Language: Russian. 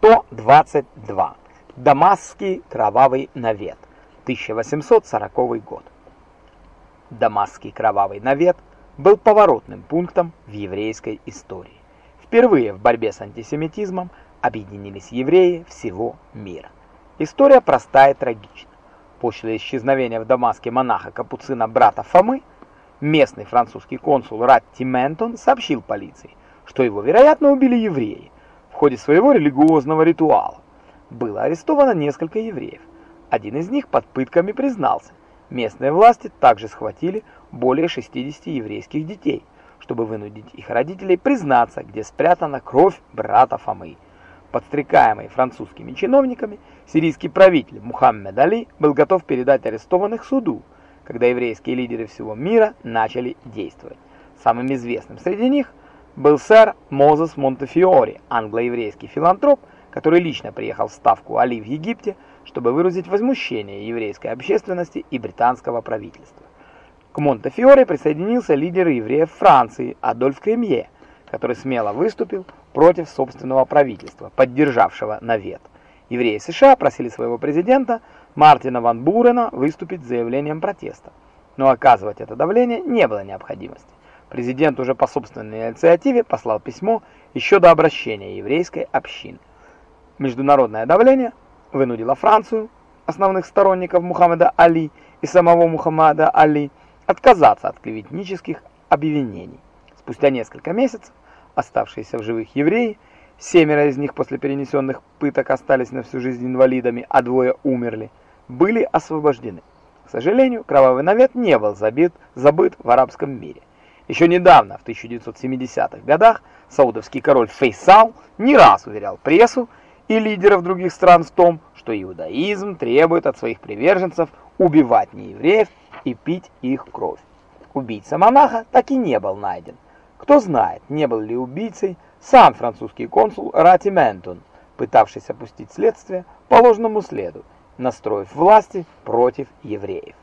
122. Дамасский кровавый навет. 1840 год. Дамасский кровавый навет был поворотным пунктом в еврейской истории. Впервые в борьбе с антисемитизмом объединились евреи всего мира. История простая и трагична. После исчезновения в Дамаске монаха-капуцина брата Фомы, местный французский консул Ратти Ментон сообщил полиции, что его, вероятно, убили евреи ходе своего религиозного ритуала. Было арестовано несколько евреев. Один из них под пытками признался. Местные власти также схватили более 60 еврейских детей, чтобы вынудить их родителей признаться, где спрятана кровь брата Фомы. Подстрекаемый французскими чиновниками, сирийский правитель Мухаммед Али был готов передать арестованных суду, когда еврейские лидеры всего мира начали действовать. Самым известным среди них был сэр Мозес Монтефиори, англо-еврейский филантроп, который лично приехал в ставку Али в Египте, чтобы выразить возмущение еврейской общественности и британского правительства. К Монтефиоре присоединился лидер евреев Франции Адольф Кремье, который смело выступил против собственного правительства, поддержавшего навет. Евреи США просили своего президента Мартина Ван Бурена выступить с заявлением протеста, но оказывать это давление не было необходимости. Президент уже по собственной инициативе послал письмо еще до обращения еврейской общины. Международное давление вынудило Францию, основных сторонников Мухаммеда Али и самого Мухаммада Али, отказаться от клеветнических обвинений. Спустя несколько месяцев оставшиеся в живых евреи, семеро из них после перенесенных пыток остались на всю жизнь инвалидами, а двое умерли, были освобождены. К сожалению, кровавый навет не был забит, забыт в арабском мире. Еще недавно, в 1970-х годах, саудовский король Фейсал не раз уверял прессу и лидеров других стран в том, что иудаизм требует от своих приверженцев убивать неевреев и пить их кровь. Убийца монаха так и не был найден. Кто знает, не был ли убийцей сам французский консул Рати Ментон, пытавшийся пустить следствие по ложному следу, настроив власти против евреев.